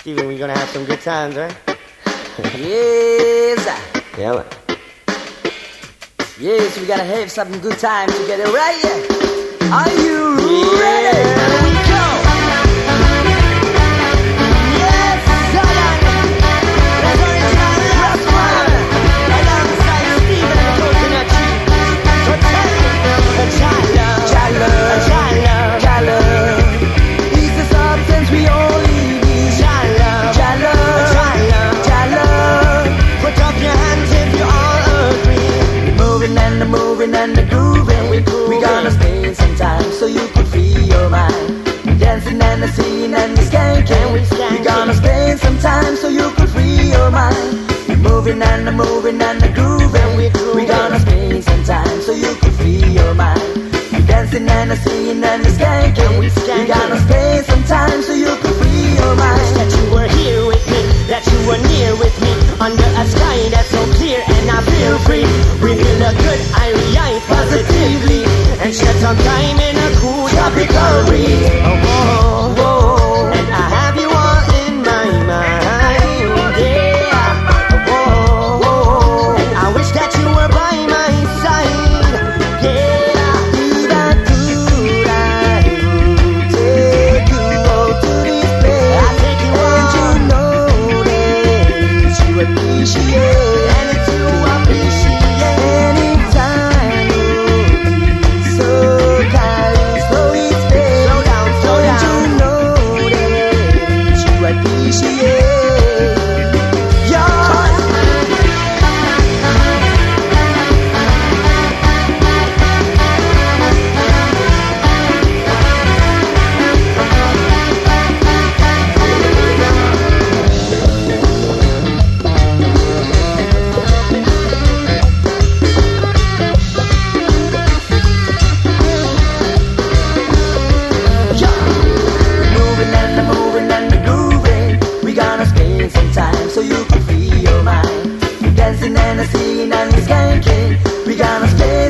Steven, we're gonna have some good times, right? yes. Yeah, man. Yes, we gotta have some good time together, right? Are you ready? Here free. We feel a good eye positively, and shed some time in a cool tropical breeze. Oh, whoa, and I have you all in my mind, yeah. And I wish that you were by my side, yeah. Dura, take you all to. I you know that you appreciate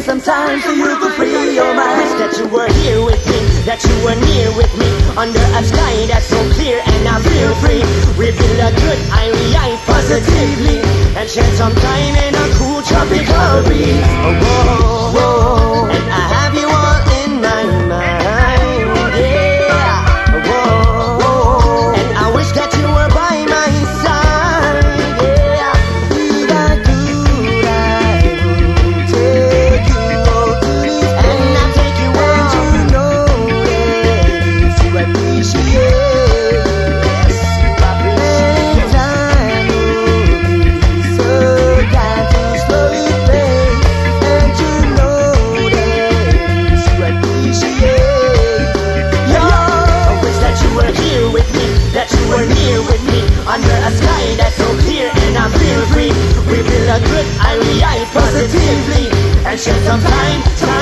spend some time so you can free your Wish mind. that you were here with me, that you were near with me, under a sky that's so clear and I feel free. We feel a good eye positively, and share some time in a cool tropical breeze. Oh, whoa, you from time time.